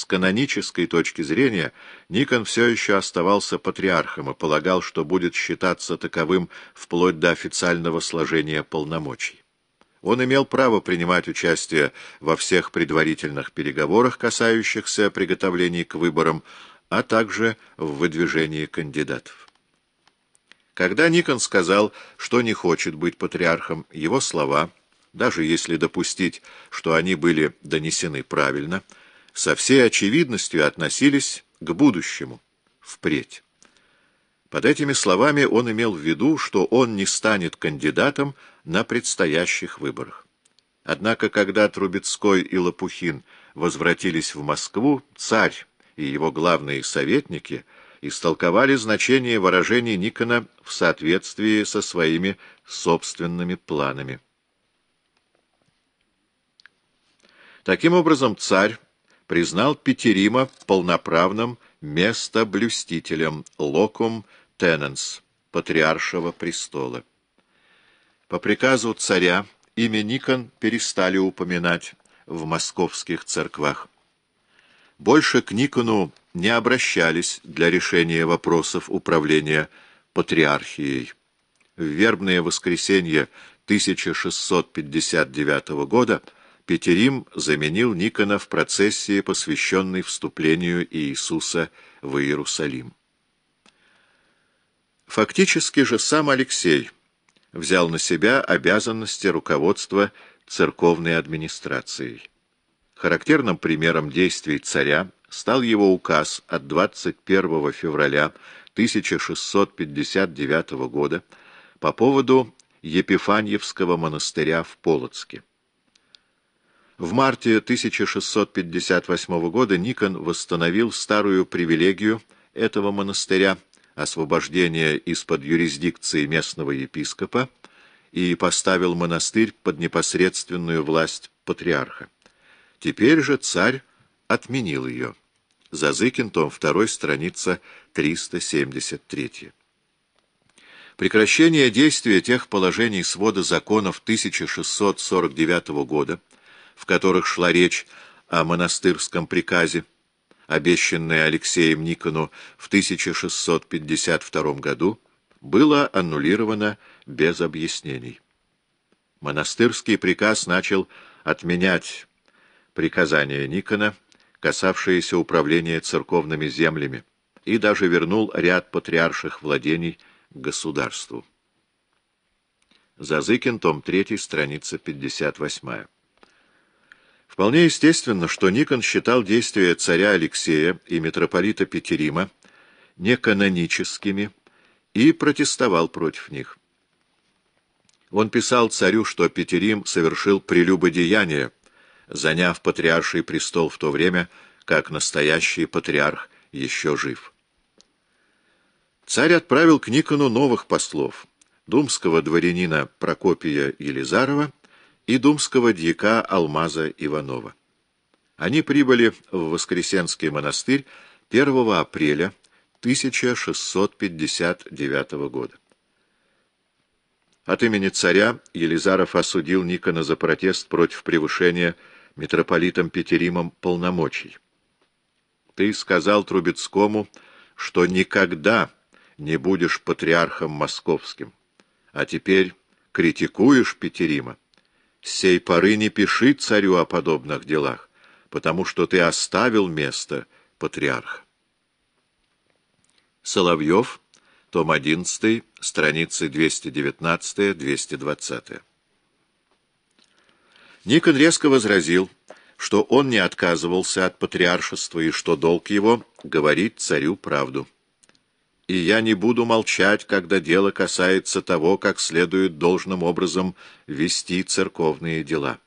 С канонической точки зрения Никон все еще оставался патриархом и полагал, что будет считаться таковым вплоть до официального сложения полномочий. Он имел право принимать участие во всех предварительных переговорах, касающихся приготовлений к выборам, а также в выдвижении кандидатов. Когда Никон сказал, что не хочет быть патриархом, его слова, даже если допустить, что они были донесены правильно, со всей очевидностью относились к будущему, впредь. Под этими словами он имел в виду, что он не станет кандидатом на предстоящих выборах. Однако, когда Трубецкой и Лопухин возвратились в Москву, царь и его главные советники истолковали значение выражений Никона в соответствии со своими собственными планами. Таким образом, царь признал Петерима полноправным местоблюстителем локум тененс патриаршего престола. По приказу царя имя Никон перестали упоминать в московских церквах. Больше к Никону не обращались для решения вопросов управления патриархией. В вербное воскресенье 1659 года Петерим заменил Никона в процессии, посвященной вступлению Иисуса в Иерусалим. Фактически же сам Алексей взял на себя обязанности руководства церковной администрацией. Характерным примером действий царя стал его указ от 21 февраля 1659 года по поводу Епифаньевского монастыря в Полоцке. В марте 1658 года Никон восстановил старую привилегию этого монастыря освобождение из-под юрисдикции местного епископа и поставил монастырь под непосредственную власть патриарха. Теперь же царь отменил ее. Зазыкин, том 2, страница 373. Прекращение действия тех положений свода законов 1649 года в которых шла речь о монастырском приказе, обещанное Алексеем Никону в 1652 году, было аннулировано без объяснений. Монастырский приказ начал отменять приказания Никона, касавшиеся управления церковными землями, и даже вернул ряд патриарших владений государству. Зазыкин, том 3, страница 58. Вполне естественно, что Никон считал действия царя Алексея и митрополита Петерима неканоническими и протестовал против них. Он писал царю, что Петерим совершил прелюбодеяние, заняв патриарший престол в то время, как настоящий патриарх еще жив. Царь отправил к Никону новых послов, думского дворянина Прокопия Елизарова и думского дьяка Алмаза Иванова. Они прибыли в Воскресенский монастырь 1 апреля 1659 года. От имени царя Елизаров осудил Никона за протест против превышения митрополитом Петеримом полномочий. «Ты сказал Трубецкому, что никогда не будешь патриархом московским, а теперь критикуешь Петерима сей поры не пиши царю о подобных делах, потому что ты оставил место патриарха. Соловьев, том 11, страницы 219-220. Никон резко возразил, что он не отказывался от патриаршества и что долг его — говорить царю правду и я не буду молчать, когда дело касается того, как следует должным образом вести церковные дела.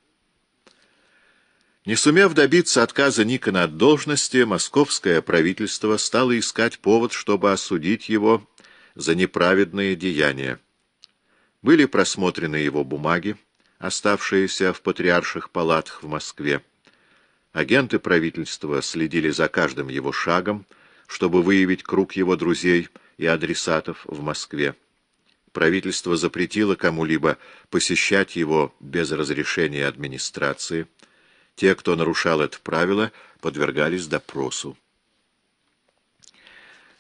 Не сумев добиться отказа Никона от должности, московское правительство стало искать повод, чтобы осудить его за неправедные деяния. Были просмотрены его бумаги, оставшиеся в патриарших палатах в Москве. Агенты правительства следили за каждым его шагом, чтобы выявить круг его друзей и адресатов в Москве. Правительство запретило кому-либо посещать его без разрешения администрации. Те, кто нарушал это правило, подвергались допросу.